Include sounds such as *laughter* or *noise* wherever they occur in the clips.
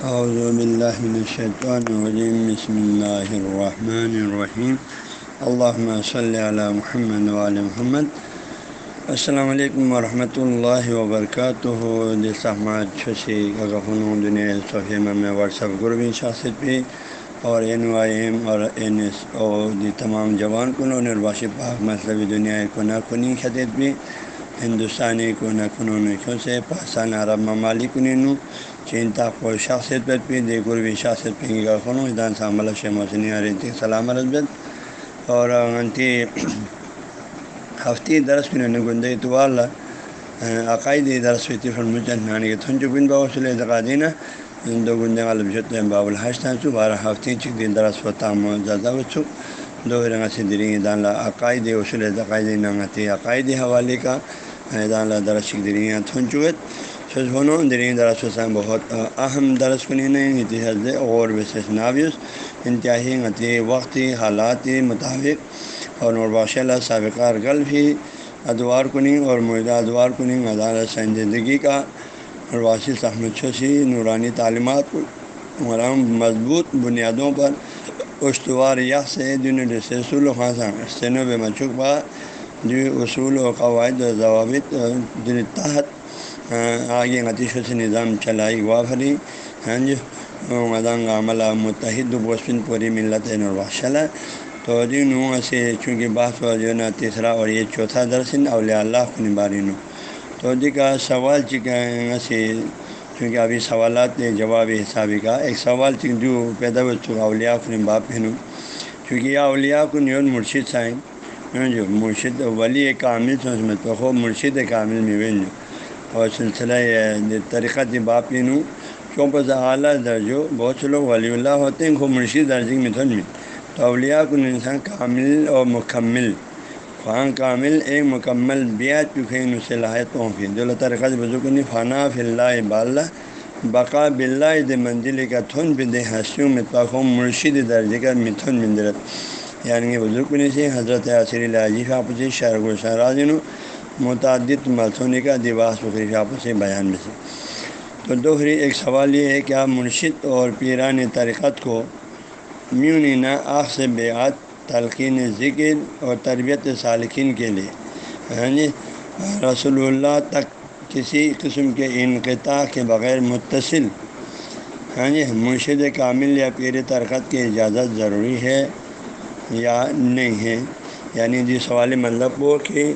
اعوذ باللہ من الشیطان الرجیم بسم اللہ الرحمن الرحیم اللہم صلی علی محمد وعلی محمد. السلام علیکم ورحمۃ اللہ وبرکاتہ دسمات چھسی غفن دنیا صفحہ میں واٹس ایپ گروپ شاست پہ اور این وائی ایم اور این ایس او دی تمام جوان کن اور نرباشی پاک مذہبی دنیا کو نہ کنی خطیت بھی ہندوستانی کو نہ کنون سے پاکستان عرب ممالک نینو چین تاک شخصیت پر پی دے قربی شخصیت پہ گا خنو دان سامل شیخ محسن عرتی سلام رضبت اور انتی ہفتی درس میں نے گندے تو عقائدی درس ہوتی فرمجن نانی کے تھن چکن باوسل اعتقادینہ دو گندے غالب جت باب الحشتان چو بارہ ہفتے چک دن درس و تام زیادہ بچو دو رنگ سے دریں دان لا عقائد اصول عقائد ننگتی عقائدی حوالے کا۔ دان لا درس چک دریں تھن چکت سوچو دریں درس وسان بہت اہم درس کنی نہیں حض اور وشیش ناویس انتہائی غتی وقتی حالاتی مطابق اور نورباش اللہ سابقار گل بھی ادوار کنی اور معدہ ادوار کنی عدالت سنجیدگی کا اور واسط احمد چوسی نورانی تعلیمات مرام مضبوط بنیادوں پر اشتوار یا سے دن رسول و خاصا سینو بے جو اصول و قواعد و ضوابط تحت آگے نتیش سے نظام چلائی، وافری ہاں جی مدنگ عملہ، متحد بوسفن پوری ملت نورباشلہ تو جی دن سے چونکہ بحث و جو نا، تیسرا اور یہ چوتھا درسن اولیاء اللہ کو نبارین تو دی کا سوال چکا سے چونکہ ابھی سوالات جواب حسابی کا، ایک سوال چک جو پیدا ہو چکا اولیاء کن باپ پہنوں چونکہ یہ اولیاء کن یون مرشد سائیں۔ جو مرشد ولی کامل سمجھ تو خوب مرشد کامل میں ون جو اور سلسلہ طریقہ جی باپ پہنوں کیوں پر اعلیٰ درجو بہت سے لوگ ولی اللہ ہوتے ہیں، خوب مرشد درجے میں تھن میں جی۔ تو اولیاء کن انسان کامل اور مکمل خواہاں کامل ایک مکمل بیات چکے ان سے لاحت پہنچی جو اللہ طرح بزرگ فنا فلّہ باللہ، بقا بلّہ د منزل کا تھن بد حسیوں میں پاخوں مرشد درجے کا متھن مندرت یعنی کہ بزرگ سے حضرت عصری لاجی آپسی جی شرگ و شراجن متعدد ملسونی جی کا دباس بکری آپس سے بیان میں سے۔ تو دوہری ایک سوال یہ ہے کہ آپ مرشد اور پیران طریقت کو میونینا آخ سے بیعت تلقین ذکر اور تربیت سالکین کے لیے۔ ہاں جی رسول اللہ تک کسی قسم کے انقطاع کے بغیر متصل۔ ہاں جی مرشد کامل یا پیر ترکت کی اجازت ضروری ہے یا نہیں ہے؟ یعنی جی سوال مطلب وہ کہ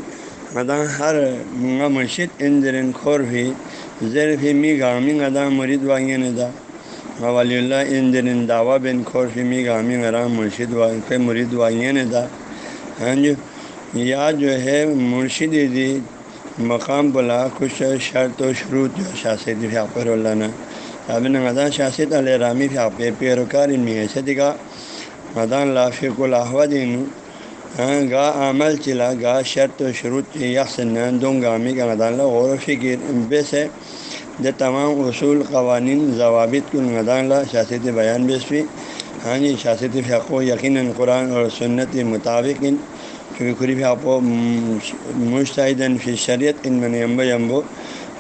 مداں ہر منگا مرشد ان درن خور بھی، زیر بھی می گامی ادا مرید واگین ادا ولی اللہ ان دن دعویٰ بن خور فمی گامی غرام مرشد وا مرید وائین دا۔ ہاں جی یا جو ہے مرشد دی مقام بلا خوش شرط و شروط جو شاست فیاپر اللہ نے اب غذا شاست علیہ رامی فیاپ پیروکار ان میں ایسے دکھا مدان لافق الحوا دین گا عمل چلا گا، شرط و شروط یکس دوں گامی کا مدان غور و فکر بے سے جو تمام اصول قوانین ضوابط کن مدان لا شاست بیان بیس بھی ہاں جی شاست فق و یقیناً قرآن اور سنت کے مطابق ان چونکہ قریب آپ مشتحدن فی شریعت ان من امب امبو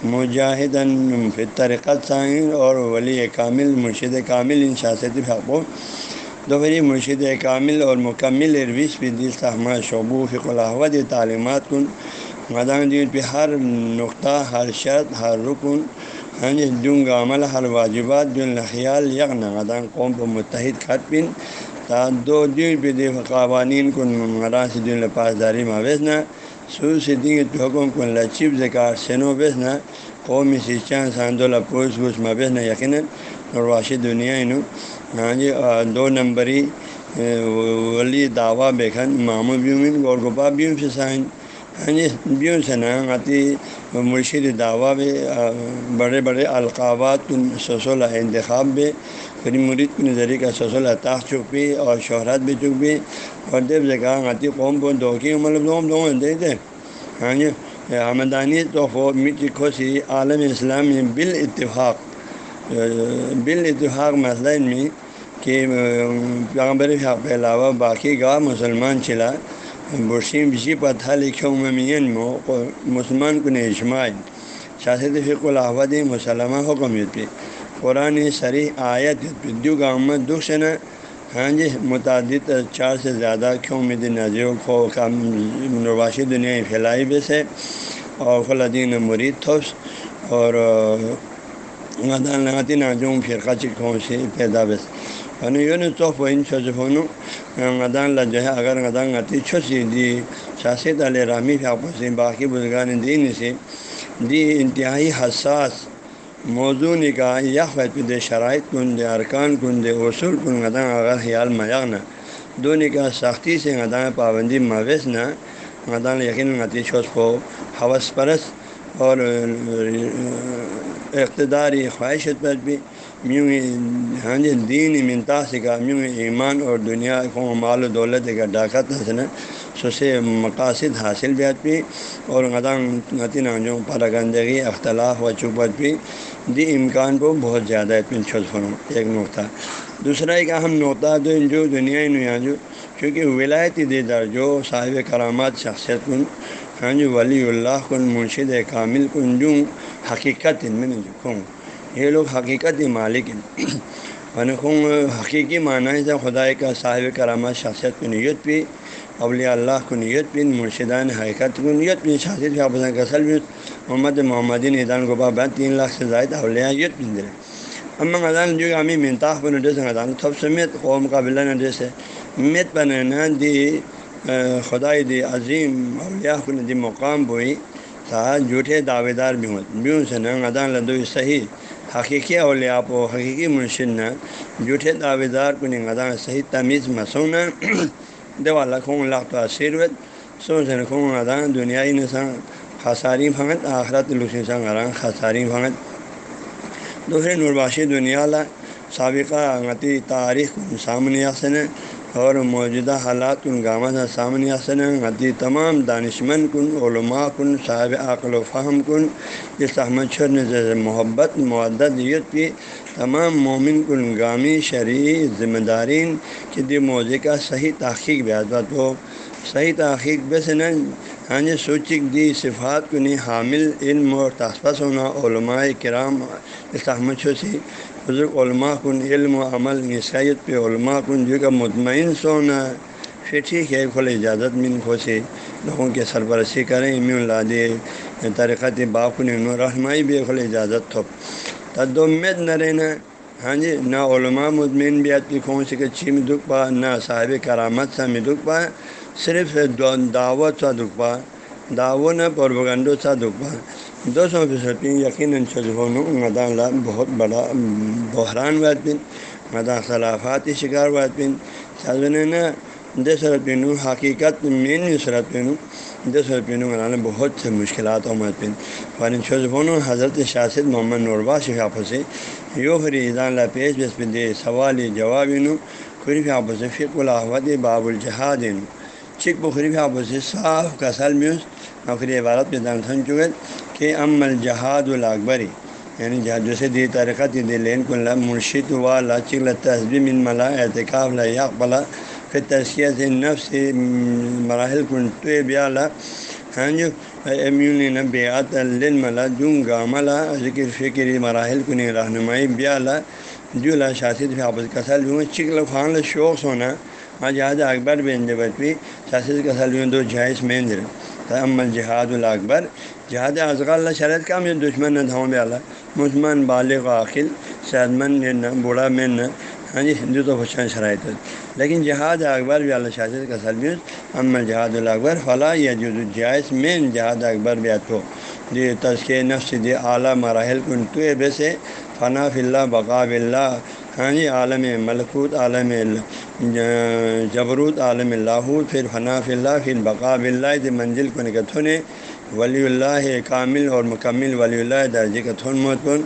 مجاہدن فی طریقت سائن اور ولی کامل، مرشد کامل ان شاست فق و دوہری مرشد کامل اور مکمل ارویس بھی دل سہمہ شعبو فق الحود تعلیمات کن۔ مدان دین پہ ہر نقطہ، ہر شرط، ہر رکن ہاں جی دوں گا عمل، ہر واجبات دن خیال یکن مدان قوم کو متحد کھٹ پن تا دو دن پہ دے قوانین کو مران سے دن پاسداری ماں بیچنا سو سے دن حکم کو لچیب ذکار سینو بیچنا قومی سے چاند ساندولہ پوس گوش ماں بیچنا یقیناً۔ اور واشد دنیا انہوں ہاں جی دو نمبری ولی دعویٰ بیکھن مامو بیومن گور گپا بیوم سے سائن۔ ہاں جی بیوں سے نا، آتی مرشد دعویٰ بھی بڑے بڑے القابات سوسولہ انتخاب بھی پھر مرید کے نظریے کا سوسولہ طاق چک بھی اور شہرت بھی چک بھی اور دیو سے کہا، آتی قوم کو دو کی مطلب دو دو دے دے۔ ہاں جی آمدانی تو مٹی خوشی عالم اسلام میں بال اتفاق بال اتفاق مسئلہ میں کہ پیغمبر کے علاوہ باقی گاہ مسلمان چلا، برسیم جی بسی پر تھا لکھے ممین مسلمان کن اجماع۔ شاست فق الحود مسلمہ حکمیت پہ قرآن سری آیت دیو گامت دکھ سے نا ہاں جی متعدد چار سے زیادہ کیوں مد نظر کھو کا نرواشی دنیا پھیلائی بے سے اور خلدین مرید تھوس۔ اور غدان لگاتی فرقہ چکھوں سے پیدا بس۔ فنو یوں توف و ان چھوجھونو غدان جو ہے اگر غدان غتی چھوسی دی شاست علیہ رامی پھاپو سے باقی بزرگان دین سے دی انتہائی حساس موضوع نکاح یک وقت دے شرائط کن دے ارکان کن دے اصول کن غدان اگر خیال میاغ نہ دو نکاح سختی سے غدان پابندی مویس نہ غدان یقین غتی چھوس کو حوث پرس اور اقتداری خواہشت پر بھی میوں ہاں جی دین منتا سکھا میوں ایمان اور دنیا کو مال و دولت کا ڈاکت حسن سسے مقاصد حاصل بیت بھی اور غدان غتی نانجوں پراگندگی اختلاف و چوبت بھی دی امکان کو بہت زیادہ اطمین چھوٹ ایک نقطہ۔ دوسرا ایک اہم نقطہ جو جو دنیا نیا جو کیونکہ ولایتی دے در جو صاحب کرامات شخصیت کن ہاں جی ولی اللہ کن، مرشد کامل کن، جو حقیقت ان میں کھوں یہ لوگ حقیقت مالک ہیں۔ خوں حقیقی معنی سے خدا کا صاحب کرامات شخصیت کو نیت بھی، اولیاء اللہ کو نیت بن مرشدان حقیقت کو نیت بن شاست کسل بھی محمد محمدین عیدان گوبا بعد تین لاکھ سے زائد اولیاء یت بن دے اما غزان جو ہمیں منتاخ بن ڈریس غزان تھپ سمیت قوم کا بلّہ نہ ڈریس ہے مت بنانا دی خدائی دی عظیم اولیاء کو دی مقام بوئی تھا جھوٹے دعوے دار بھی ہوں بیوں سے نہ غدان لدو صحیح۔ حقیقی اولیاء کو حقیقی منشن نہ جھوٹے دعوے دار کو نہیں صحیح تمیز مسونا دیوالا خون لاکھ تو آشروت سو سے خون غدان دنیائی نسان خساری بھنگت آخرت لسان غران خساری بھنگت دوسرے نورباشی دنیا لا، سابقہ غتی تاریخ سامنے آسن اور موجودہ حالات کن گامہ سامنے آسن غتی تمام دانشمند کن، علماء کن، صاحب عقل و فہم کن۔ جس احمد چھر نے محبت معدت یت بھی تمام مومن کن، گامی، شرعی ذمہ دارین کی دی موضوع کا صحیح تحقیق بیات ہو۔ صحیح تحقیق بس نہ ہاں جی سوچک دی صفات کو نہیں حامل، علم اور تحفظ ہونا، علماء کرام استحمد چھوسی بزرگ علماء کن علم و عمل عیسائیت پہ علماء کن جو کا مطمئن سونا پھر ٹھیک ہے، کھل اجازت من کھوسی لوگوں کے سرپرستی کریں، امی اللہ دے طریقت باقن رہنمائی بھی کھل اجازت تھوپ۔ تدمت نہ رہنا ہاں جی نہ علماء مطمئن بھی آتی کھون سے کچھی میں دکھ پا، نہ صاحب کرامت سا میں دکھ پا، صرف دعوت سا دکھ پا۔ دعوت نہ سا دکھ دو سو فیصد یقیناً مدا اللہ بہت بڑا بحران واد بن مدا خلافاتی شکار واد بن سازن نہ دس پینو حقیقت مین صورت پینو دس پینو بنانا بہت سے مشکلات عمد بن فارن شوزفون حضرت شاست محمد نوربا شفاف سے یو فری ایزان اللہ پیش بس بن دے سوال جواب نو. خریف آپ سے فک الحمد باب الجہاد چک بخریف آپ سے صاف کسل میوز، آخری عبارت پہ دان سن چکے کہ ام الجہاد الاکبری یعنی جہاد جیسے دی ترقت دے لین کو مرشد والا چکل تصبی من ملا اعتکاف لا یقبلا پھر تذکیہ سے نفس مراحل کن تو بیالا. ہاں جو امیون بیات الملا جوں گاملا ذکر فکر مراحل کن رہنمائی بیالا. جو لا شاست آپس کسل ہوں چکل خان شوق سونا. ہاں اکبر بین جبت بھی شاست کسل ہوں دو جائز مہندر عمل جہاد الاکبر۔ جہاد ازغ اللہ شرط کا مجھے دشمن نہ دھاؤں بے اللہ۔ مسلمان بالغ عاقل صحت مند نہ، بوڑھا میں نہ۔ ہاں جی ہندو تو خوشان شرائط۔ لیکن جہاد اکبر بھی اللہ شاست کا سلمیز عمل جہاد الاکبر۔ فلاح یا جائز مین جہاد اکبر بھی ہو دی تذکے نفس دی اعلیٰ مراحل کن تو بے سے۔ فنا اللہ بقاب اللہ۔ ہاں جی عالم ملکوت عالم جبروت عالم اللہ پھر فنا اللہ، پھر بقاب اللہ دی منزل کو نکتھونے ولی اللہ کامل اور مکمل ولی اللہ درجے کا تھون مہتون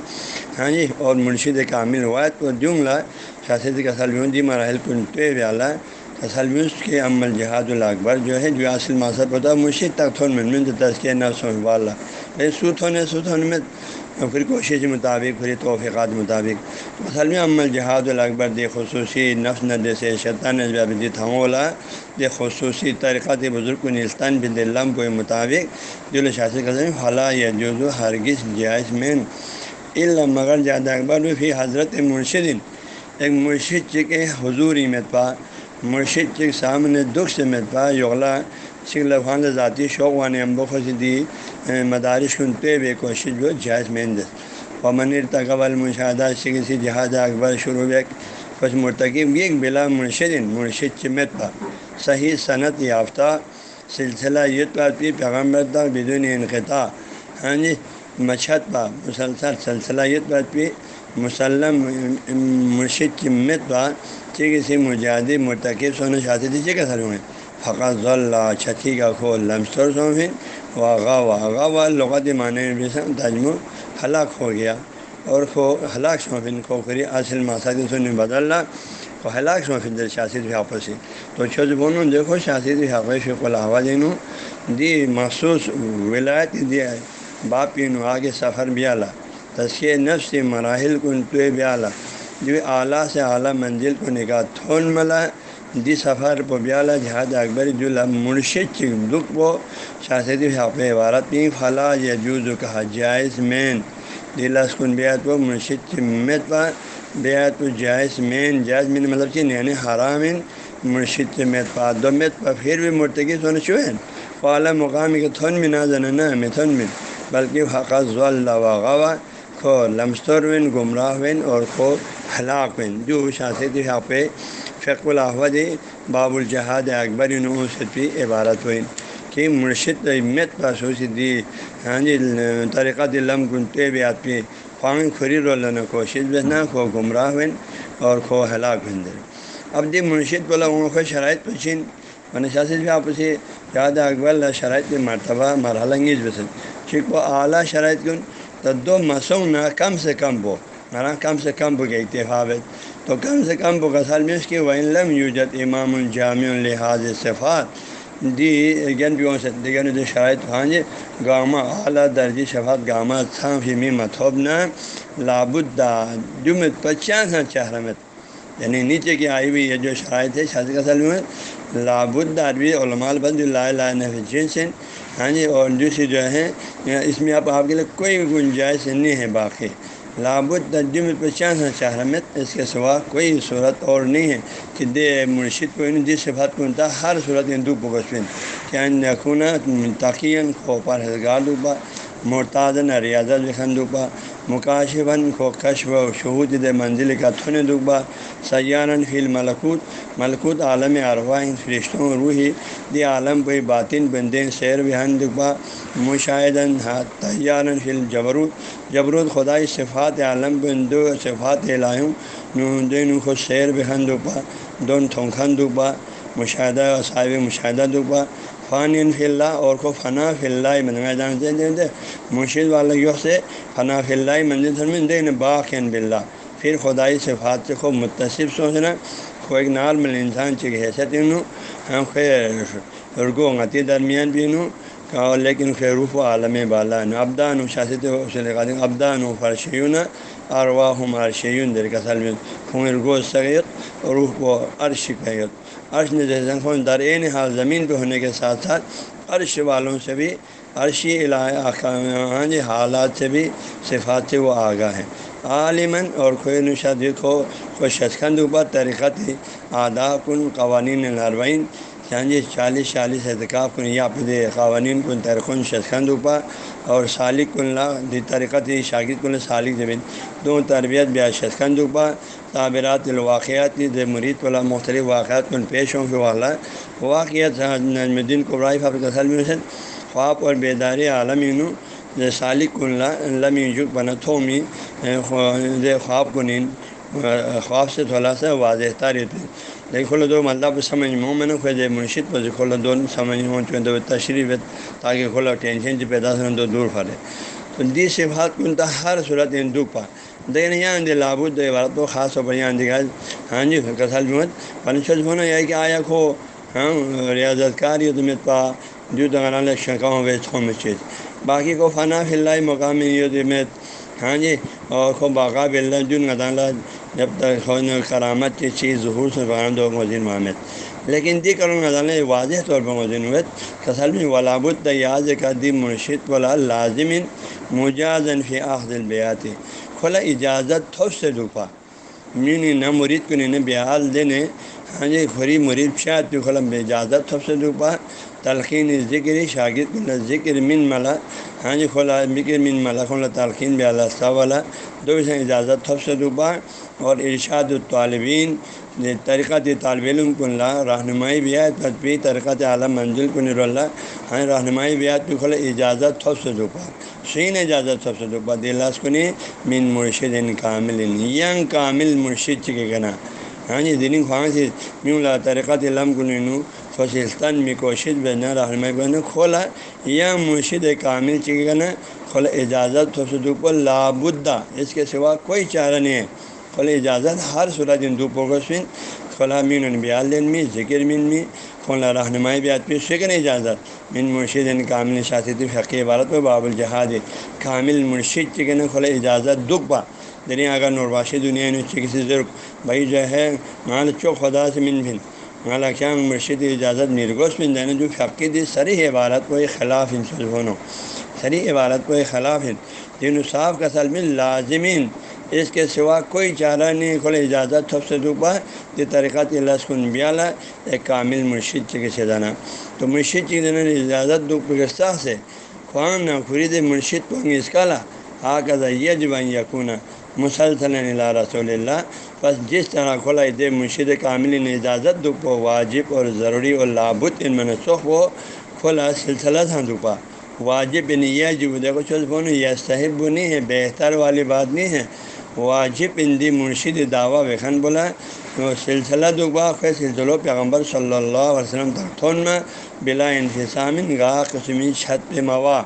ہاں جی اور مرشد کامل واحد کو جملہ شاست کا سلم دی مراحل کن تو والا سلمس کے عمل جہاد الاکبر جو ہے، جو اصل مذہب ہوتا ہے، مرشد تک تھون میں تذکیہ نفس والا۔ سوت ہونے سوت ہونے میں پھر کوشش مطابق، پھر توفیقات مطابق۔ اصل میں عمل جہاد الاکبر دے خصوصی نفس نہ دے سے شیطان دی دے خصوصی طریقہ بزرگ کو نلستان بن دلم کے مطابق۔ جو شاست کا فلاح یا جو ہرگز جائز مین۔ اللہ مگر زیادہ اکبر فی حضرت مرشدن ایک مرشد چکے حضور مت پا، مرشد چک سامنے دکھ سے مت پا، یغلا سکھ لفان ذاتی شوق وان امبو خدی مدارش کن پہ بے کوشش جو جائز مین و منیر تقبل مشاہدہ کسی جہاد اکبر شروع کچھ مرتکب یہ بلا مرشد مرشد چمت پا صحیح صنعت یافتہ سلسلہ یہ پاتی پیغمبر تک بدون انقطاع. ہاں جی مچھت پا مسلسل سلسلہ یہ بات مسلم مرشد چمت پا چی کسی مجادی مرتکب سونا چاہتے تھے چیک اثر ہوئے فقط ذلہ چھتی کا کھو لمستر سوفن واغا واغا و لغت معنی تجم ہلاک ہو گیا۔ اور کھو ہلاک سوفن کھوکری اصل ماسد سن بدلنا کو ہلاک سوفن در شاست حافظ تو چھوز بونوں دیکھو شاست حافظ فی الحوا دینوں دی مخصوص ولایت دی باپ نو آگے سفر بھی اعلیٰ تسکے نفس مراحل کن تو بھی اعلیٰ جو اعلیٰ سے اعلیٰ منزل کو نگاہ تھون ملا دی سفر پو جہاد اکبر جو مرشد دکھ پو شاست حق عبارت پی فلاں یا جوز کہا جائز مین۔ دلس کن بیات و مرشد مت پا بیات و جائز مین۔ جائز مین مطلب کہ یعنی حرام مرشد مت پا دو مت پا پھر بھی مرتقی سونا چوہن اعلیٰ مقامی کے تھن میں نہ جانا میں تھن میں۔ بلکہ حقت ضلع وغوا کھو لمستر ون گمراہ ون اور کھو ہلاک ون جو شاست حق فق الحود باب الجہاد اکبر سے بھی عبارت ہوئی۔ کہ مرشد امت پر دی ہاں جی طریقہ دلم گنتے بھی آتی خواہ کھری رولنا کوشش بہنا کھو، گمراہ ون اور کھو ہلاک بن دے۔ اب دی مرشد بولا ان کو شرائط پوچھیں ورنہ شاست بھی آپ اسے یاد اکبر شرائط مرتبہ مرحلہ انگیز بسن۔ ٹھیک وہ اعلیٰ شرائط کن، تو دو مسوں نہ کم سے کم بو۔ مرا کم سے کم بو کے اتفاق تو کم سے کم بو میں اس کی وم یوجت امام الجامع الحاظ صفات دی گن سے دیگر جو شرائط ہاں جی گاما اعلیٰ درجی شفات گاما تھا فیمی متھوب جمت پچاس چہرمت یعنی نیچے کی آئی ہوئی یہ جو شرائط ہے شاذ کا میں، لابد عربی علماء بند اللہ جنسن ہاں جی اور دوسری جو ہے، اس میں آپ آپ کے لیے کوئی گنجائش نہیں ہے باقی۔ لابد پہچان پچاس چارمت اس کے سوا کوئی صورت اور نہیں ہے کہ دے مرشد کو جس صفات کو انتا ہر صورت ہندو کو بسپن کیا نخونا تقین کھو پرہزگار مرتازن ریاضت لکھن دوبا مکاشبن کو کشف و شہود دے منزل کا تھن دبا سیارن فی الملکوت، ملکوت عالم ارواہ فرشتوں روحی، دی عالم پہ باطن بندین سیر بہن دبا مشاہدن تیارن فی الجبروت، جبروت خدائی صفات عالم بندو صفات الہیوں دین کو سیر بہن دبا دون تھونکھن دبا مشاہدہ صاحب مشاہدہ دبا فان فی اللہ اور کو فنا فی اللہ میدان دے مرشد والا یو سے فنا فی اللہ منزل سرمن دے باقین بلّہ پھر خدائی سے فات سے خوب متصف سوچنا خو ایک نال مل انسان چک حیثیت انہوں ہم خیر رگو غتی درمیان بھی نوں کہ لیکن خیروف و عالم بالا ابدان و شاست قادم ابدان و فرشیون ارواہ مرشیون در کسل میں خون رگو سگیت روح و عرش قیت عرش نے جیسے خون در این حال زمین پہ ہونے کے ساتھ ساتھ عرش والوں سے بھی عرشی جی حالات سے بھی صفات سے وہ آگاہ ہیں۔ عالماً اور کوئی نشاد کو، کوئی ششخند اوپر طریقہ تھی آدھا کن، قوانین نروین جی یعنی چالیس چالیس احتکاب کن، یا پھر قوانین کن ترکن ششخند اوپر اور سالک کن لا، دی طریقہ تھی شاگرد کن، سالک زمین۔ دو تربیت بیا ششخند اوپر تعبیرات الواقعات مرید والا مختلف واقعات کن پیش ہوں کہ واقع واقعات نجم الدین قبرائی فابر کا میں خواب اور بیداری عالمین سالک لمی بنا تھومی خواب کو نیند خواب سے تھوڑا سا واضح تاریخ لیکن کھولو دو مطلب سمجھ میں میں نے خود منشد پر کھولو دو سمجھ میں چونکہ تشریف تاکہ کھولو ٹینشن جو پیدا کریں تو دور پھرے. دی سے بات ہر صورت ہندو پا۔ دیکھیں یہاں دے لابود دے عبارت تو خاص طور پر یہاں دکھا ہاں جی کسل جمت پنشد ہونا یہ کہ آیا کھو ہاں ریاضت کار یہ تمہیں پا۔ جو دغران شکاؤں وے تھو میں چیز۔ باقی کو فنا فی اللہ مقامی یہ تمت ہاں جی اور کو باقا بلّہ جن غدالہ جب تک کرامت کی چیز ظہور سے بغیر دو مزین محمد لیکن دی کروں غزالیں واضح طور پر مزین ہوئے کسل میں ولاب التیاز کا دی مرشد ولا لازم مجازن فی آخد البیاتی کھلا اجازت تھوپ سے دوپا۔ مینی نہ مرید کو نہیں بحال دینے۔ ہاں جی کھری مرید شاید پہ کھلا اجازت تھوپ سے دوپا۔ تلقین ذکر شاگرد کو ذکر من ملا۔ ہاں جی کھولا بکر من ملا، کھولا تلقین بھی اللہ والا دو اجازت تھوپ سے دوپا۔ اور ارشاد الطالبین طریقہ طالب علم کو اللہ رہنمائی بیات تدبی طریقہ اعلیٰ منزل کو اللہ ہاں رہنمائی بیات پہ کھلا اجازت تھوپ سے دوپا۔ شین اجازت سب سے دوپا دلاس کو نہیں من مرشد ان کامل ینگ کامل مرشد چکے گنا ہاں جی دن خواہاں سے جی، میوں لا طریقہ علم کو نینو فصلستان میں کوشش بہنا رہنمائی بہنا کھولا، یا مرشد کامل چکے گنا کھولا اجازت سب سے لابدہ اس کے سوا کوئی چارہ نہیں ہے۔ کھولا اجازت ہر صورت ان دوپوں کو سن مین بیال دن میں، ذکر من میں کھولا رہنمائی بھی آدمی سکن اجازت۔ من مرشد ان کامل شاست فقی عبارت میں باب الجہاد۔ کامل مرشد چکن کھولا اجازت دکھ پا۔ دنی اگر نرواشی دنیا نے کسی ضرور بھائی جو ہے، مال چوک خدا سے من بھن مالا کیا مرشد اجازت نرگوش بن دینا جو فقی دی سری عبارت کو خلاف ان سلفونوں سری عبارت کو خلاف ہے دین صاف کا سلم لازمین۔ اس کے سوا کوئی چارہ نہیں کھولے اجازت سب سے دوپا یہ طریقہ لسکن بیالا ایک کامل مرشد کے سیدانا تو مرشد کی دینا اجازت دکھ گستہ سے خوان نہ خرید مرشد کو اس کالا۔ آ کا یج بن مسلسل اللہ رسول اللہ۔ بس جس طرح کھولا دے مرشد کامل نے اجازت دکھ واجب اور ضروری اور لابت ان منسوخ وہ کھولا سلسلہ تھا دپا واجب یعنی نہیں یہ جو دیکھو چل بولوں یہ صحیح نہیں ہے، بہتر والی بات نہیں ہے۔ واجب اندی مرشد دعویٰ ویخن بولا. وہ سلسلہ دعا خیر سلسلہ پیغمبر صلی اللہ علیہ وسلم تک میں بلا انفسامن گاہ قسمی چھت پہ موا.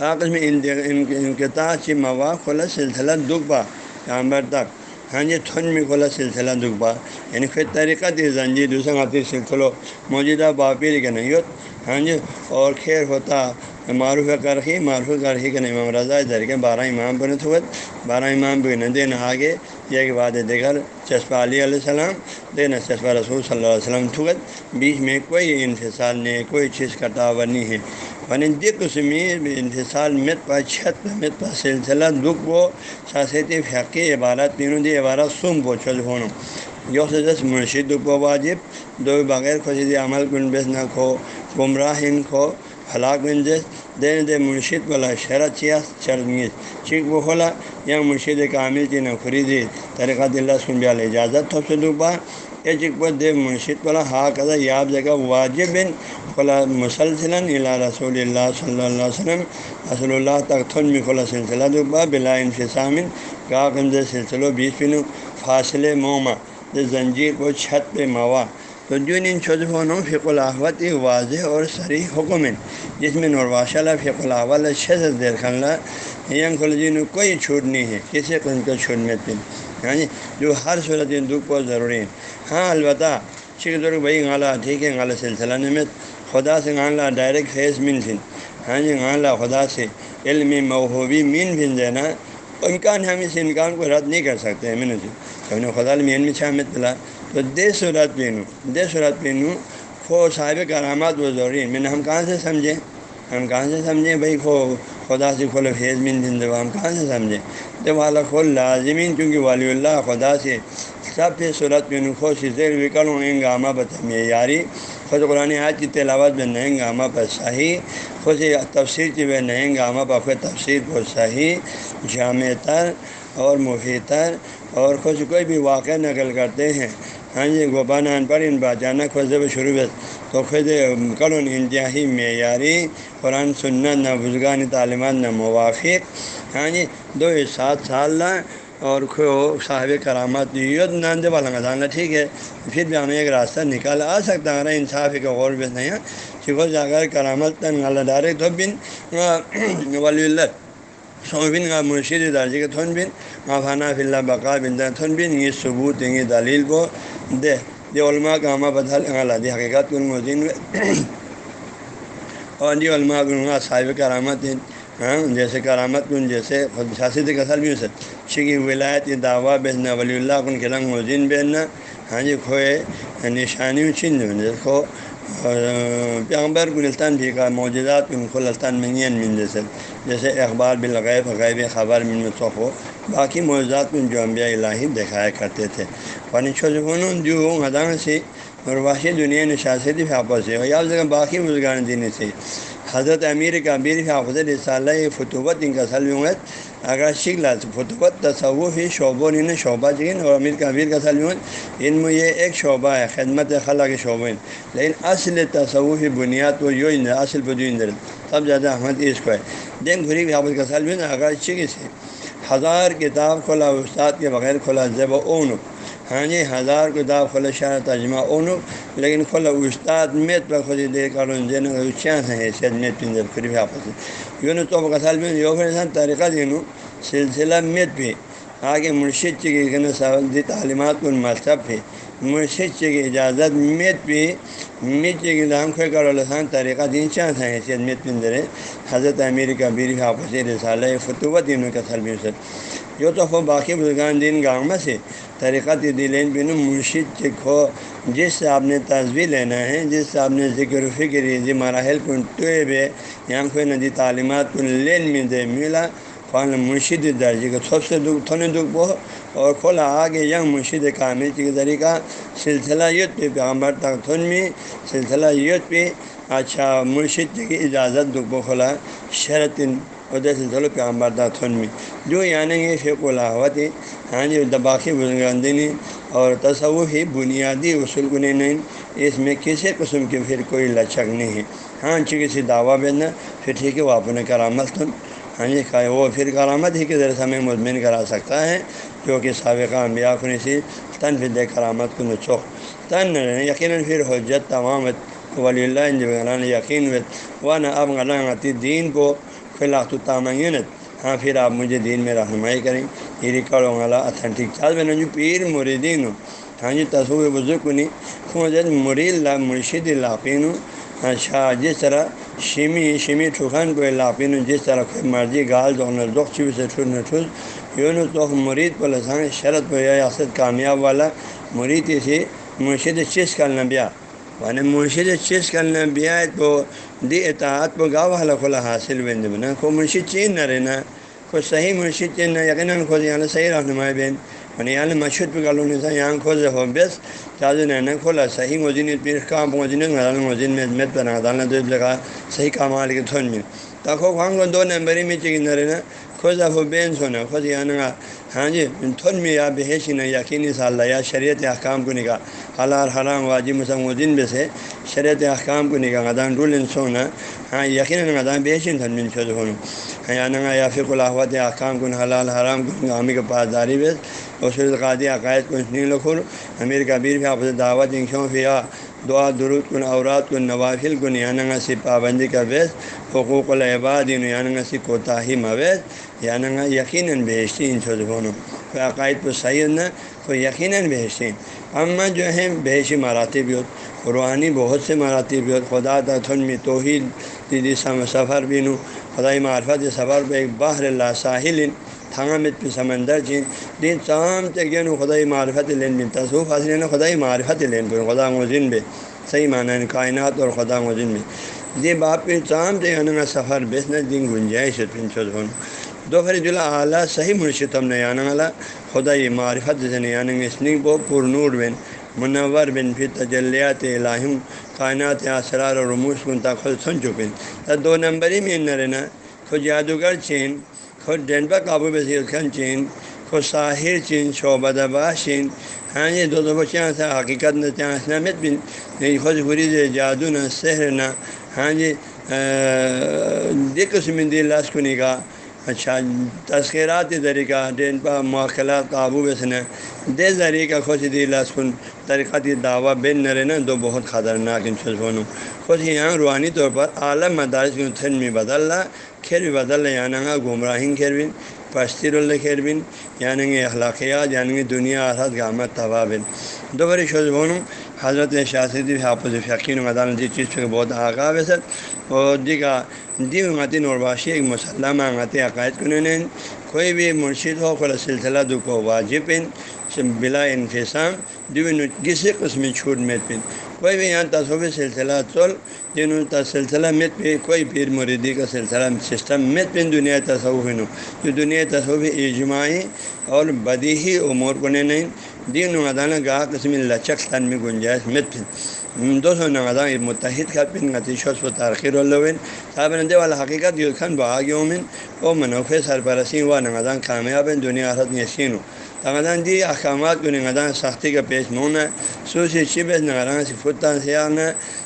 گاہ قسم انقطاع چی موا کھولا سلسلہ دکھبا پیغمبر تک ہاں جی تھن میں کھولا سلسلہ دکھبا یعنی پھر طریقہ تھی زنجی دوسرا آتی موجودہ باپیر کے نہیں ہاں جی اور خیر ہوتا معروف کرخی معروف کرخی کے امام رضا ادھر کے بارہ امام بنے تھوت بارہ امام بھی نہ آگے یہ کہ بات دیگر چسپا علی علیہ السلام دینا چسپا رسول صلی اللہ علیہ وسلم تھوت بیچ میں کوئی انفصال نہیں کوئی چیز کٹاوا نہیں ہے۔ ون دی قسمی انفصال مت پر چھت مت پر سلسلہ دکھ وہ ساسیتی، فقی عبارت تینوں دی عبارت سم پو چل ہونوں یو سے دس مرشد و واجب، دو بغیر خوشی عمل کن بس نہ کھو گمراہ ان کھو۔ ہلاک بن جس دین دے مرشد والا شرط چیا شرمید چیک وہ یا مرشد کامل کی نہ خریدی طریقہ دلہ سن بیال اجازت تھوپ سے ڈوبا یہ چک پر دے مرشد والا ہا کدا یاب جگہ واجب بن. مسلسل الا رسول اللہ صلی اللہ علیہ وسلم. رسول اللہ تک تھن میں کھلا سلسلہ ڈوبا بلا انفسامن کا قمز سلسلوں بیچ پنو فاصلے موما. دے زنجیر کو چھت پہ موا تو جو ان چھوٹوں فق الحوت واضح اور سری حکم جس میں نرواشا فق الحول شد دیر خلا یم یعنی خلجی کوئی چھوٹ نہیں ہے، کسی قسم کا چھوٹ میں پن ہاں جی جو ہر صورت دکھ بہت ضروری ہے۔ ہاں البتہ شکر ضرور بھائی، غالہ ٹھیک ہے، غالہ سلسلہ نمت خدا سے غالہ ڈائریکٹ فیس من سن۔ ہاں جی غالہ خدا سے علم موہوبی مین بن دینا۔ امکان ہم اس امکان کو رد نہیں کر سکتے، میں نے خدا مین میں چھا مت تو دے صورت پینوں دے صورت پینوں کھو صاحب کرامات وہ ضروری میں نے ہم کہاں سے سمجھیں ہم کہاں سے سمجھیں بھائی کھو خدا سے کھول فیض من زندہ ہم کہاں سے سمجھیں تو والا کھول لازمین، کیونکہ ولی اللہ خدا سے سب سے صورت پینوں کھو سیر وکڑوں ان گامہ بتا یاری خود قرآن آج کی تلاوت میں نئے گامہ پر صحیح خود تفسیر کی بے نئے گامہ پر خود تفسیر کو صحیح، جامع تر اور مفید تر، اور خود کوئی بھی واقعہ نقل کرتے ہیں ہاں جی گوبان ان پر ان باچانک خود شروع تو خود کلون انتہائی معیاری، قرآن سننا نہ بزرگانی تعلیمات نہ موافق ہاں جی یعنی دو سات سال اور صاحب کرامات یود ناندے والا گزانا ٹھیک ہے. پھر بھی ہمیں ایک راستہ نکال، آ سکتا ہے انصاف کا غور بھی نہیں ہے. کہ جا کر کرامت اللہ ڈارے تو بن *clears throat* ولی اللہ. سو کا مرشد درجے کے تھن بن مافانہ فی اللہ بقا بن تھن بن یہ ثبوت دیں گے دلیل کو دے۔ یہ علماء کا ہمہ بدل دی حقیقت کن مدین اور جی علماء گنگا صاحب کرامت ہیں۔ ہاں جیسے کرامت کن جیسے خود شاست کسل بھی ہو سکتے شکی ولایت دعویٰ بہنا ولی اللہ کن کے رنگ مدین بہنا ہاں جی کھوئے نشانی چھن جو کھو پیغمبر گلستان بھی کا معجزات کن خلستان میں من جیسے جیسے اخبار بالغیب، غیب خبر من ہو باقی معجزات کن جو انبیاء الہی دکھایا کرتے تھے. پانی چھوٹے جو ہدان سے اور واشی دنیا نے شاست آپس سے یا جگہ باقی بزرگان دینے سے حضرت امیر کا امیر حافظ رسالہ فتوبت ان کا سلوت اگر شکلا فتوبت تصوف ہی شعبوں نے شعبہ جگن اور امیر کا امیر کا سلوت ان میں یہ ایک شعبہ ہے خدمت خلا کے شعبے لیکن اصل تصوف بنیاد وہ یو اصل پہ جو اندر سب زیادہ احمد اس کو ہے دین گھری حافظ کا سلوت اگر شک سے ہزار کتاب کھولا استاد کے بغیر کھولا زب اون ہاں جی یعنی ہزار کتاب کھولا شاہ تجمہ اون لیکن کھولا استاد میت پر خود دے کر چانس ہے حیثیت میت پندر پھر بھی یوں تو کا میں یو پھر طریقہ دینوں سلسلہ میت پہ آگے مرشد کی تعلیمات کو مذہب پہ مرشد کی اجازت میت پہ میت کی دام کھو کر لسان طریقہ دین چانس ہے حیثیت میت پندر ہے حضرت امیر کا بیر رسالہ فتوت دینوں کا سلم سے جو تو باقی بزرگان دین گاؤں میں سے طریقہ دلین بن مرشد کھو، جس سے آپ نے تصویر لینا ہے، جس سے آپ نے ذکر و فکر جی مراحل کن ٹوئے بے، یہاں کوئی ندی تعلیمات کن لین میں دے ملا فان مرشد درجے کا سب سے دکھ تھونے دکھ بو، اور کھولا آگے ینگ مرشد کامل کے ذریعہ سلسلہ یت پہ پیغمبر تک تھن میں سلسلہ یت پہ اچھا مرشد کی اجازت دکھ بو کھولا شرط اور ادھر سلسلہ پیغمبر تک تھن میں جو یعنی یہ فیق الحوت ہاں جی دباخی بزرگاندنی اور تصور ہی بنیادی اصول کو نہیں اس میں کسی قسم کی پھر کوئی لچک نہیں ہے ہاں اچھی کسی دعویٰ بھیجنا پھر ٹھیک ہے وہ اپنے کرامت تھن ہاں جی وہ پھر کرامت ہی کے ذریعے ہمیں مطمئن کرا سکتا ہے جو کہ سابقہ انبیاء کو سی تن پھر دے کرامت کو نچوک تن یقیناً پھر حجت تمام ولی اللہ یقین و نہ اب غلطی دین کو خلاق تامنت ہاں پھر آپ مجھے دین میں رہنمائی کریں۔ یہ ریکارڈ والا اتھینٹک چارج میں جو پیر مریدین ہوں۔ ہاں جی تصور بزرگ کو نہیں۔ مرید لا مرشد لاقین ہوں۔ اچھا جس طرح شمی شمی ٹھکان کو لاقین ہوں۔ جس طرح کوئی مرضی گال دو چیز سے ٹھوس نہ ٹھوس۔ یوں تو مرید کو لسان شرط کو یا کامیاب والا مرید اسی مرشد چیز کرنا بیا یعنی مرشد چیز کرنا بیا تو دی اطاعت کو گاہ والا کھلا حاصل بند بنا. کو مرشد چین نہ رہنا کوئی صحیح مرشد چین نہ یقیناً کھوج یہاں یعنی صحیح رہنمائی بین. یعنی یہاں مشہور پہ گالوں نے یہاں یعنی کھوج ہو بیس چاہے نہ کھولا صحیح موزین پیر کام موزین موزین میں میں بنا. ڈالنا تو لگا صحیح کام آ کے تھن میں تاکہ وہاں کو دو نمبر میں چکن نہ رہنا کھوج ہو بین سونا کھوج یہاں ہاں جی تھن میں یا بحیث نہ یقینی سال یا شریعت احکام کو نکاح حلال حرام واجب مسلم مدین میں سے شریعت احکام کو نکاح غدان رول ان سونا ہاں یقیناً غدان بحیث تھن میں چھوڑ ہونا حیانہ یا فک الحوت احکام کن حلال حرام کن غامی کے پاس داری بیس اصول قادی عقائد کن نہیں لکھر امیر کبیر بھی آپ سے دعوت انکھوں فیا دعا درود کن عورات کن نوافل کن یانگا سی پابندی کا بیس حقوق العباد یانگا سی کوتاہی مویز یعنی یانگا یقیناً بھیجتی ان چھوٹ کوئی عقائد پر صحیح نہ کوئی یقیناً بھیجتی اما جو ہے بحیشی مراتب بھی روحانی بہت سے مراتب بھی خدا تھن میں توحید دیدی سفر بھی نوں خدائی معرفت سفر پہ ایک باہر اللہ ساحل تھانگامت پہ سمندر چین دین تمام تک خدائی معرفت لین بھی تصوف حاصل خدائی معرفت لین پہ خدا مزن بے صحیح معنی کائنات اور خدا مزن میں دی باپ پہ تمام تک سفر بیس دن گنجائش پن چھوٹ دو فری جلا اعلیٰ صحیح مرشد ہم نے یانا والا خدائی معرفت سے نیانیں گے اسنی کو پر نور بن، منور بن، پھر تجلیات الہم کائنات اسرار اور رموش کن تک خود سن چکے دو نمبر ہی میں نہ رہنا خود جادوگر چین خود ڈینپا قابو بصیر خان چین خود ساحر چین، شعبہ دبا چین ہاں جی دو دو بچیاں سے حقیقت نہ چاہ اسلامت بن۔ خود گریز جادو نہ، سحر نہ۔ ہاں جی قسم دی لاس کنی کا اچھا تذکیرات طریقہ ڈین پا مواخلات قابو بسنا دے ذریعہ خوش دی لاسکن طریقہ دعویٰ بین نہ رہنا دو بہت خطرناک ان چھپون خوش یہاں روحانی طور پر عالم مدارس کے تھن میں بدل رہا کھیر بھی بدل رہا یعنی گمراہین کھیر بن پشتیر اللہ خیر بن یعنی کہ اخلاقیات یعنی ہاں دنیا ارحد گامت طبع بن دو بڑی حضرت شاستری حافظ فقین مدان دی چیز پہ بہت آغا ویسد اور دیگا دی متن اور باشی ایک مسلمہ آغات عقائد کنن کوئی بھی مرشد ہو خلا سلسلہ دو کو واجب بلا انفسام دن کسی قسم چھوٹ میں پن کوئی بھی یہاں تصوبی سلسلہ چل جن سلسلہ مت پہ کوئی پیر مریدی کا سلسلہ سسٹم مت پن دنیا تصوف نو۔ جو دنیا تصوف اجماعی اور بدیہی امور کو نہیں دین ادانہ گاہ قسم لچک تن میں گنجائش مت پن دو سو نوازاں متحد کا پن غتیشوس و تارخیر الوین صاحب ندے والا حقیقت یو خان باغ یومن او منوفے سرپرسی و نوازاں کامیاب دنیا حرت یسین ہو۔ تغدان دی احکامات کو نگدان سختی کا پیش مونا سوسی شب نگران سے فتح سیاح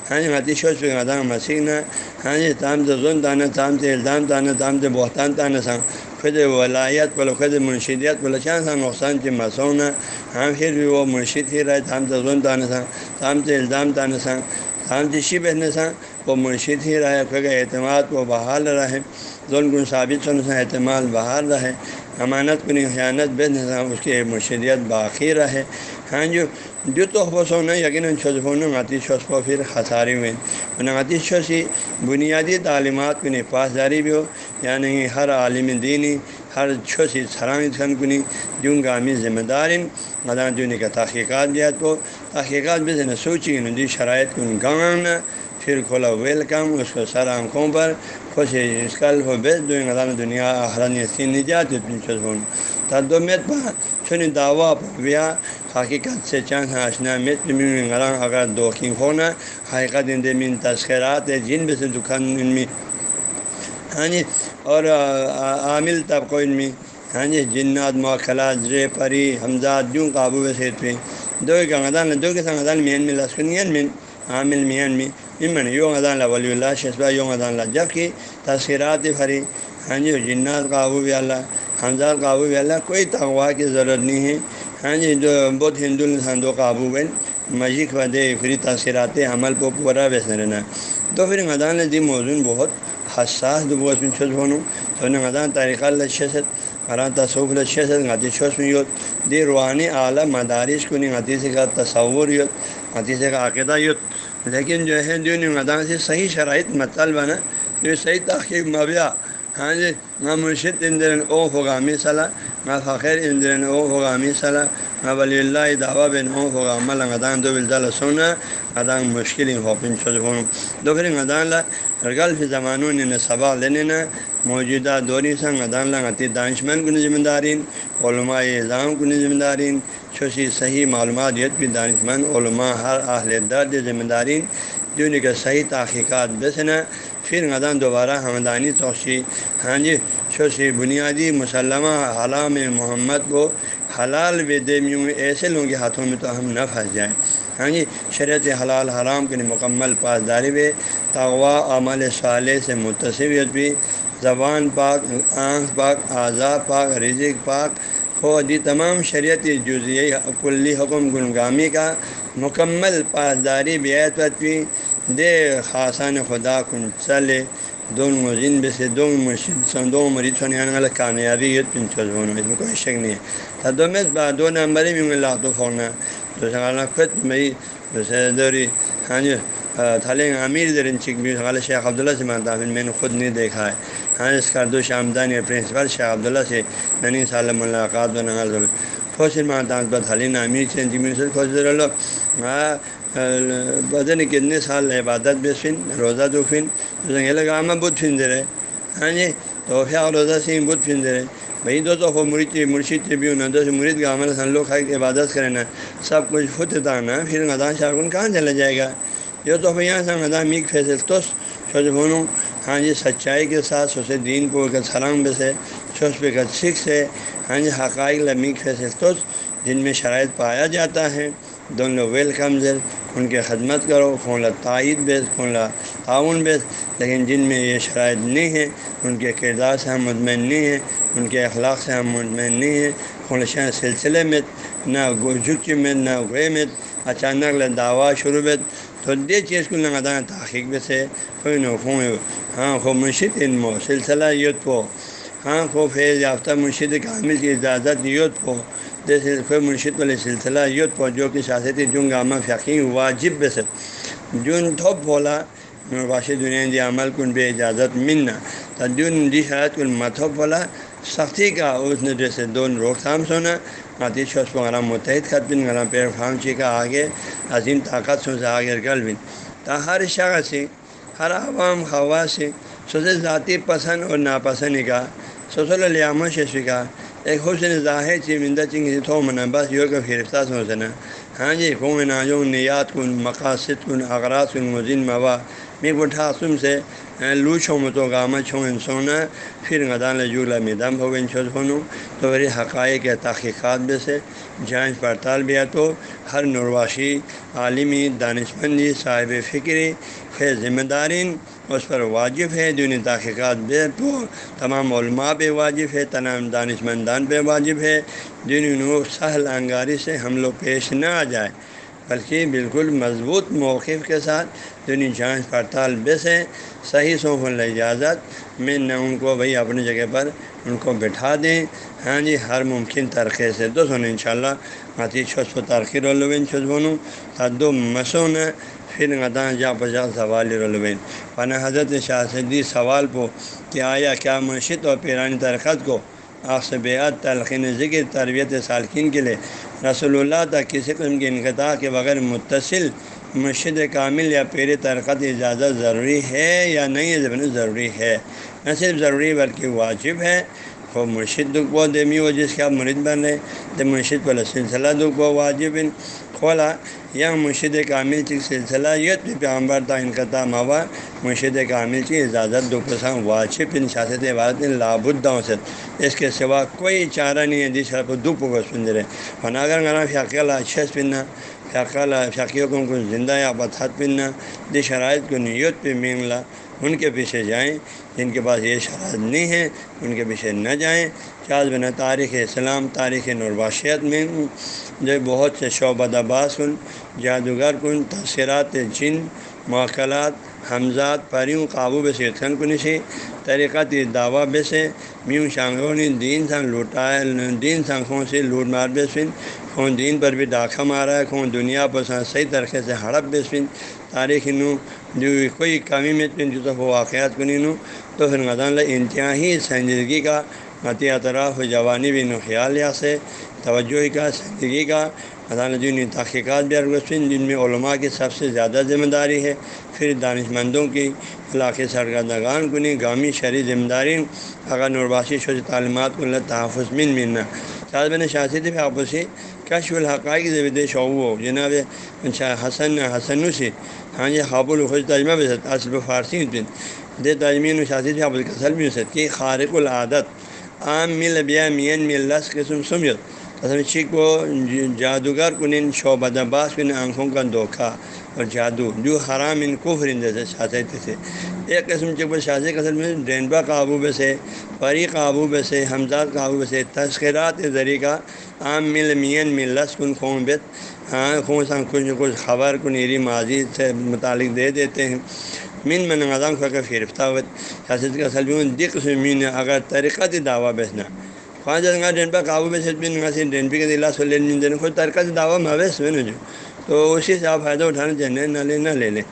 ہاں جی متی شوش پہ غدان مسیح نہ۔ ہاں جی تام سے ظلم تانا تام سے الزام تانا تام سے بہتان تانا سا خود ولایت پلو خود منشیدیت پلو چاند سا نقصان سے مسونا ہاں پھر بھی وہ منشید ہی رہے تام سے ظلم تانا سا تام سے الزام تانا سا تام سے شب سا وہ منشید ہی رہے پھر اعتماد کو بحال رہے ظلم کو ثابت سن سا اعتماد بحال رہے امانت کو خیانت بے نظام اس کی مرشدیت باقی رہے ہاں جو جو تو ہو سونا یقیناً چھونا غاتی شوس کو پھر خساری ہوئے غاتی شوسی بنیادی تعلیمات کو پاس جاری بھی ہو یعنی ہر عالم دینی، ہر چھوسی سرانگ خن کنی جوں گامی ذمہ دار مدان دونی کا تحقیقات بھی کو تحقیقات بھی سے نہ سوچی دی شرائط کو گاؤں پھر کھولا ویلکم، اس کو سر آنکھوں پر۔ خوش اسکل ہو بیچ دو غلام دنیا حرن سین نجات تدو میت پا چھنی دعویٰ پیا حقیقت سے چند ہاں آشنا میت غلام اگر دو ہونا، حقیقت ان من تذکرات، جن میں سے دکان ان میں ہاں جی اور عامل طبقوں ان میں ہاں جی جنات موخلات زر پری حمزاد جوں قابو سے پہ دو کا غدان دو کے سنگ مین میں لسکنین مین عامل میان میں امن یوں ادان اللہ ولی اللہ، شسبہ یوں ادان اللہ جبکہ تذکرات پھری۔ ہاں جی جنات قابو بھی اللہ حمزاد قابو بھی اللہ، کوئی تغوا کی ضرورت نہیں ہے۔ ہاں جی جو بہت ہندو انسان دو قابو بین مجیق ودے فری تاثیرات عمل کو پورا ویسے رہنا۔ تو پھر مدان دی موضوع بہت حساس دو بہت چھت بھونوں تو نے طریقہ لشست قرآن تصوف لشست غاتی چھوس میں یوت دی روحانی اعلیٰ مدارس کو نہیں سے کا تصور یوت غاتی سے کا عقیدہ یوت لیکن جو ہے جو مدان سے صحیح شرائط مطلب بنا. جو صحیح تحقیق مبیا. ہاں جی نہ مرشد اندرن او ہوگا می صلاح نہ فخر اندرن او ہوگا می صلاح نہ ولی اللہ دعویٰ بن او ہوگا عمل دو بلزال سونا. غدان مشکل ہو پن چھوڑ دو پھر غدان لا غلف زمانوں نے سبق لینے نہ موجودہ دوری سے غدان لا غتی دانشمن کو ذمہ دارین علماء اظام کو ذمہ دارین. چھوسی صحیح معلومات یت بھی دانشمند علماء ہر اہل درد ذمہ دارین. جو کے صحیح تحقیقات بسنا پھر غدان دوبارہ ہمدانی توشی ہاں جی شوشی بنیادی مسلمہ حلام محمد کو حلال بے دیمیوں ایسے لوگوں کے ہاتھوں میں تو ہم نہ پھنس جائیں ہاں جی شریعت حلال حرام کے مکمل پاسداری بھی تغوا عمل صالح سے متصویت بھی زبان پاک، آنکھ پاک اعضاء پاک، رزق پاک، ہو تمام شریعت جزی کلی حکم گنگامی کا مکمل پاسداری بیت بھی دے خاصان خدا کن چلے دونوں مزین بے سے دو مرشد دو مریض ہونے آنے یعنی والا کامیابی پن چون اس میں کوئی شک نہیں ہے۔ دو میں دو نمبر ہی میں لاکھ تو فونا دوسرا خود میں دوسرے دوری ہاں جی تھالے امیر درن چک بھی حال شیخ عبداللہ سے مانتا پھر میں نے خود نہیں دیکھا ہے ہاں اس کا دو شامدانی پرنسپل شیخ عبداللہ سے ننی سال ملاقات و نغل فوسل مانتا بس حلین امیر سے بدن کتنے سال عبادت بے فن روزہ دو فن لگا میں بدھ فن دے رہے ہاں جی تو پھر روزہ سے بدھ فن دے رہے بھائی، دو تو مرید مرشید سے بھی ہونا دو سے مرید کا عمل سن لوگ عبادت کرنا سب کچھ خود تانا پھر غدان شاہکن کہاں چلا جائے گا؟ جو تو یہاں سے غدان میک فیصل تو سوچ بھونوں ہاں جی سچائی کے ساتھ سوچے دین کو سلام بس ہے سوچ پہ کا سکھ سے ہاں جی حقائق لمیک فیصل تو جن میں شرائط پایا جاتا ہے۔ دونوں ویلکم زر ان کی خدمت کرو کھولا تائید بیس کھولا تعاون بیس، لیکن جن میں یہ شرائط نہیں ہے ان کے کردار سے ہم مطمئن نہیں ہیں، ان کے اخلاق سے ہم مطمئن نہیں ہیں خونشاہ سلسلے میں، نہ جھک میں، نہ گوئے میں، اچانک دعویٰ شروع میں تو دے چیز کو لگا تحقیق میں سے کوئی نہ خوں ہاں خو مرشد ان مو سلسلہ یوت پو ہاں خو فیض یافتہ مرشد کامل کی اجازت یوت پو جیسے کوئی مرشد والے سلسلہ یوت پو جو کہ سیاستی جن گامہ فقین واجب بے جن تھوپ بولا باشد دنیا دی جی عمل کن بے اجازت منا تو جن دی شرائط کن متھوپ بولا، سختی کا اس نے جیسے دون روک تھام سونا۔ ماتی چھوس پہ غرام متحد خط بن غرام پیر خام چی جی کا آگے عظیم طاقت سو سے آگے گل بن۔ تا ہر شخص سے، ہر عوام خواہ سے سوچے ذاتی پسند اور ناپسند کا سوسل علیام ششی کا۔ ایک حسن ظاہر چی مندہ چنگ تھو منا بس یو کا گرفتار سوچنا ہاں جی کون ناجو نیات کن مقاصد کن اغراض کن مزین موا می بٹھا سم سے لو چھو متو گامہ چھو ان سونا پھر غدان لجولا میدم ہو گئے چھو تو میری حقائق یا تحقیقات میں سے جانچ پڑتال بھی ہے تو ہر نرواشی عالمی دانشمندی صاحب فکری ہے ذمہ دارین اس پر واجب ہے دونی تحقیقات بے تو تمام علماء پہ واجب ہے، تمام دانشمندان پہ واجب ہے دونوں سہل انگاری سے ہم لوگ پیش نہ آ جائے۔ بلکہ بالکل مضبوط موقف کے ساتھ دونی جانچ پڑتال بے سے صحیح سونپ اجازت میں نہ ان کو بھائی اپنی جگہ پر ان کو بٹھا دیں۔ ہاں جی ہر ممکن طریقے سے۔ دو سو ان شاء اللہ ماتی چھوس ترقی رولوین چھوس بونوں دو مسون پھر غدا جا پجا سوال رولوین پناہ حضرت شاہ صدی سوال پو کہ آیا کیا مرشد اور پیرانی ترقت کو آخ بیعت، تلقین ذکر، تربیت سالکین کے لیے رسول اللہ تک کسی قسم کے انقطاع کے بغیر متصل مرشد کامل یا پیر ترقت اجازت ضروری ہے یا نہیں ہے؟ ضروری ہے۔ نہ صرف ضروری بلکہ واجب ہے۔ وہ مرشد دکھ بو دیمی ہو جس کا مرید بن رہے تو مرشد پر سلسلہ دکھ بو واجب کھولا یا مرشد کامل کی سلسلہ یت پیامبر تا انقطاع موا مرشد کامل کی اجازت دو پسند واجب ان شاست عبادت لابود سے اس کے سوا کوئی چارہ نہیں ہے جس طرح کو دکھ کو سن اگر غرام فیاقل اچھے پننا فیاقل فیاقیوں کو زندہ یا بتحت پننا دی شرائط کو نیت پہ مینگلا ان کے پیچھے جائیں، جن کے پاس یہ شرائط نہیں ہے ان کے پیچھے نہ جائیں۔ چاز بنا تاریخ اسلام، تاریخ نرباشیت میں جو بہت سے شعبہ باز کن جادوگر کن تاثرات جن موکلات حمزات، پریوں، قابو بے سے کن کنشی طریقہ دعویٰ بے سے، میوں شانگوں نے دین سنگ لوٹائے دین سنگھوں سے لوٹ مار بے سن۔ خون دین پر بھی داخہ مارا ہے، خون دنیا پر صحیح طریقے سے ہڑپ بے سن۔ تاریخ نو جو کوئی کمی میں جو تو واقعات کو نہیں تو پھر غزان انتہائی سنجیدگی کا، متی اطراف جوانی بھی نو خیال یا سے توجہ کا، سنجیدگی کا غزان جن تحقیقات بھی ارغسن جن میں علماء کی سب سے زیادہ ذمہ داری ہے، پھر دانش مندوں کی، علاقے سرگردگان کنی، گامی شہری ذمہ داری اگر نرباشی شوچ تعلیمات کو اللہ تحفظ من ملنا شاید بن شاسی بھی آپسی کشف الحقائق زبید شعو جناب حسن حسن سے ہاں جی خواب الخوش تجمہ بھی سکتا اصل فارسی دے تجمین و شاسی بھی بھی ہو سکتی خارق العادت۔ عام مل بیا مین مل لس قسم سمیت۔ قسم چیک کو جادوگر کنن شعبہ باس کن آنکھوں کا دھوکھا اور جادو۔ جو حرام ان کو فرندے سے شاست سے ایک قسم چک پر شاذ قسم میں ڈینبا قابو سے، پری قابو سے حمزاد قابو سے، تذکرات ذریعہ عام مل، مین مل لس کن خون بیت ہاں خون سان کچھ نہ کچھ خبر کو نیری ماضی سے متعلق دے دیتے ہیں۔ من من نظام کا فرفتہ ہوت شاست کا سلم دق سے مین اگر طریقہ دعویٰ بیچنا خواہ جگہ ڈین پہ قابو میں سے ڈین پی کے دلا سلین دینا خود ترکہ دعویٰ مویش میں جو تو اسی سے آپ فائدہ اٹھانا چاہیے نہ لیں نہ لے لیں۔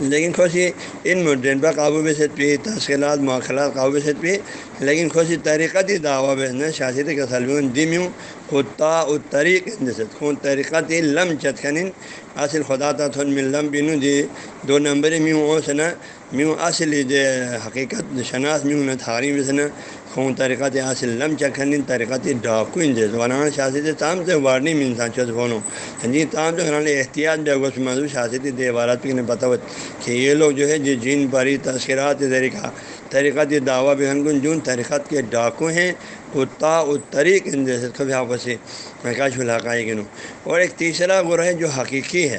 لیکن خوشی ان مدین پر قابو بست پی تشکیلات مواخلات قابو سے پی لیکن خوشی طریقتی دعویٰ بھیجنا شاست کا سلم دمیوں خطا اتریق خون طریقت لم چتخن اصل خدا تا تھن میں لم بینو دی دو نمبر میوں او سنا، میوں اصل دے حقیقت شناس میوں نہ تھاری بسنا خون طریقت اصل لم چکھن طریقت ڈاکو ان جیسے ورنہ شاست تام سے وارنی میں انسان چوتھ فونو جی تام سے گھرانے احتیاط بھی اگر موضوع شاست دے عبارت کی نے بتاوت کہ یہ لوگ جو ہے جی جین پری تذکرات طریقہ طریقت دعویٰ بہن جون طریقت کے ڈاکو ہیں، کتا اتریق ان جیسے کبھی آپسی محکاش الحقائق نو۔ اور ایک تیسرا گروہ ہے جو حقیقی ہے،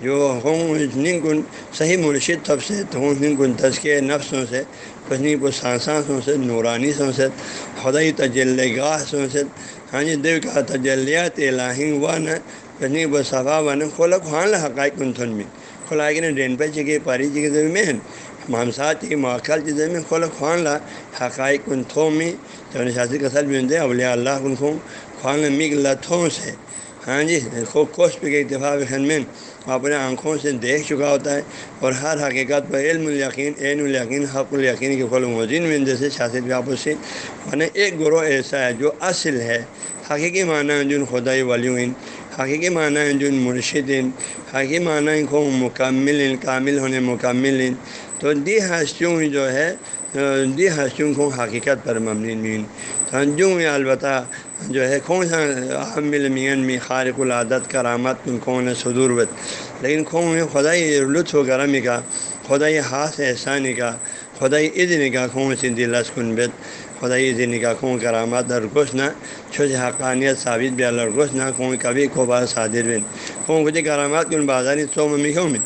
جو ہوں کن صحیح مرشد تب سے، تو ہوں کن تذکے نفسوں سے کچھ کو سانسوں سے، نورانی سوں سے خدائی تجل گاہ سوں سے ہاں جی دیو کا تجلیات الہی و نہ کچھ کو صفا و نہ کھولا ہاں حقائق کن تھن میں کھلا کے ڈین پہ چکے، پاری چکے میں مامسات کی ماخل چیزیں جی میں کھول خوان لا حقائق کن تھو میں تو شاسی کا سر بھی ہوتے اولیاء اللہ کن خون خوان میگ لتھوں سے۔ ہاں جی خوب کوش پہ کے اتفاق خن میں اپنے آنکھوں سے دیکھ چکا ہوتا ہے اور ہر حقیقت پر علم الیقین، عین الیقین، حق الیقین کے فل موزین میں جیسے شاست واپس سے میں ایک گروہ ایسا ہے جو اصل ہے۔ حقیقی معنی جن خدائی ولیون حقیقی معنی جن مرشدین، حقیقی معنی کو مکمل کامل ہونے مکمل تو دی ہستیوں جو ہے دی ہستیوں کو حقیقت پر مبنی مین تنجوں میں البتہ جو ہے، کون سا عامل مین میں خارق العادت، کرامت کن کون صدورت لیکن کھوں میں خدائی لطف و گرمی کا خدائی ہاتھ احسانی کا خدائی عید کا خوں سے دلس کن بیت خدائی عید کا خوں کرامت اور کچھ نہ حقانیت ثابت بھی اللہ کچھ نہ کبھی کو بار صادر بن کھوں کچھ کرامات کن بازار سو میں کیوں میں۔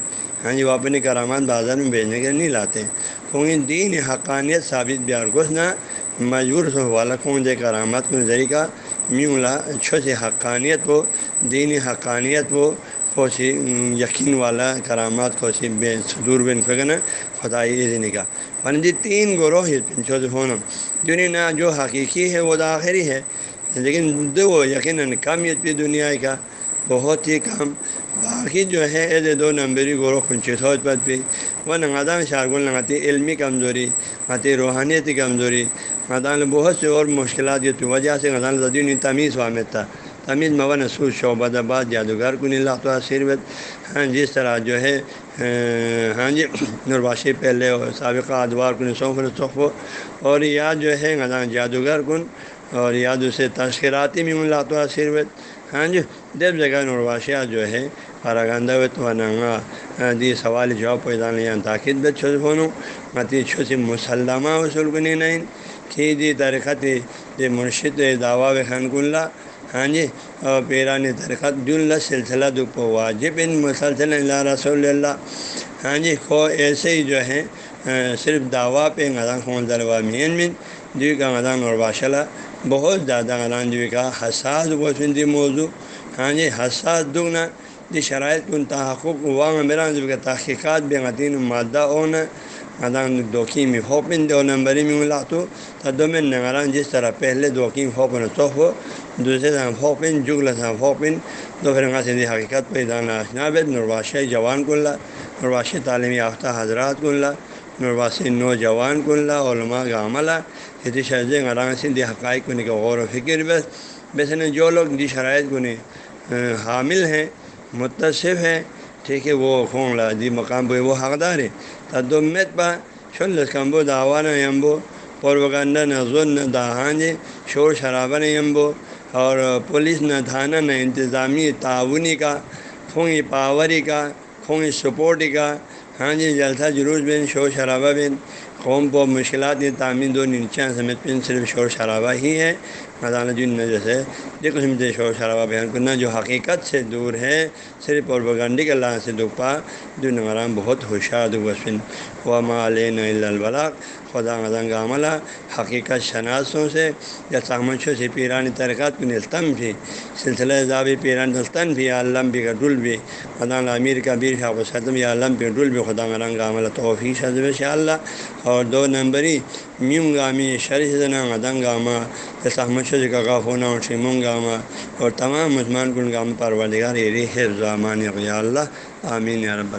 ہاں جی وہ اپنی کرامات بازار میں بھیجنے کے نہیں لاتے۔ کیونکہ دین حقانیت ثابت بیار کچھ نہ مجبور سے والا، کون دے کرامات کو ذریعہ میولا چھوٹی حقانیت وہ دینی حقانیت وہ خوشی یقین والا کرامات خوشی بے صدور بن خگن خدائی دینی کا۔ ون جی تین گروہ چھوٹے ہونا۔ دنیا نہ جو حقیقی ہے، وہ تو آخری ہے۔ لیکن دو یقیناً کامیت بھی دنیا کا۔ بہت ہی کم۔ باقی جو ہے ایسے دو نمبری گروہ کنچی سوچ پر بھی۔ وہ نگادان شارگل نگاتی علمی کمزوری نگاتی روحانیتی کمزوری۔ غدان بہت سے اور مشکلات کی وجہ سے غدان زدین تمیز وامد تھا تمیز مون سود شعبہ آباد جادوگر کن اللہ صربت ہاں جی، جس طرح جو ہے ہاں-, ہاں جی نرباشی پہلے اور سابقہ ادوار کن صوف الصف اور یا جو ہے غدان جادوگر کن۔ اور یاد اسے تذکراتی میں اللہ صربت ہاں جی دیو جگہ نرواشیہ جو ہے پاراگاندہ و ننگا ہاں، دی سوال جواب پیدا نہیں تاکید بے چھوٹ بونوں متی چھوٹی مسلمہ وصول کنی نہیں۔ کھی دی ترقت دی مرشد دعویٰ خان اللہ ہاں جی اور پیرانی ترقت جل سلسلہ دپ واجب ان مسلسل اللہ رسول اللہ۔ ہاں جی کو ایسے ہی جو ہے صرف دعویٰ پہ غذان خون دلوا مین مین۔ جو کا غذان اور باشلہ بہت زیادہ غلان جو کا حساس وسندی موضوع ہاں جی حساس دگنا دی شرائط کن تحقق وام میران جو کا تحقیقات بے غتین مادہ اونا ادان دوکی میں ہوپن دو نمبری میں ملا تو تدو میں نگران جس طرح پہلے دوکی ہوپن تو ہو دوسرے طرح ہوپن جگل صاحب ہوپن دو پھر سے حقیقت پہ دانا اشناب نرواش جوان کن لا نرواش تعلیمی یافتہ حضرات کن لا نرواسی نوجوان کن لا، علماء کا عملہ یہ شرز غران سے دی حقائق کو کا غور و فکر بس. ویسے نے جو لوگ دی شرائط کو حامل ہیں، متصف ہیں، ٹھیک ہے، وہ خون لا، دی مقام پہ وہ حقدار ہے تدمت پا شل کمبو داوان یمبو پورگنڈا نہ ظلم نہ دہانج شور شرابہ نہ یمبو اور پولیس نہ تھانہ نہ انتظامی تعاونی کا، خونی پاوری کا، خونی سپورٹی کا. ہاں جی جلسہ جلوس بین، شور شرابہ بین۔ قوم کو مشکلات یہ تعمیر دو نیچا سمیت پن صرف شور شرابہ ہی ہے۔ مدانہ جن نے جیسے جو قسم سے شور شرابہ بیان کرنا جو حقیقت سے دور ہے، صرف اور بگنڈی کے اللہ سے دکھا جو نگران بہت ہوشیار وسفن و مالین البلاغ، خدا مدنگ عملہ، حقیقت شناسوں سے یا سامچوں سے پیرانی ترکات کو نلتم بھی، سلسلہ ضابی پیران نلتن بھی، یا علم بھی کا ڈل بھی۔ خدا امیر کا بیر شاپ و صدم یا علم بھی ڈل بھی، خدا رنگ عملہ توفی شزب شاء اللہ۔ اور دو نمبری میم گامی شرح زنا مدنگ گامہ جیسا مشرق کا غافونہ اور شمون گامہ اور تمام مسلمان کن گام پروردگار یہ حفظ امان اللہ آمین رب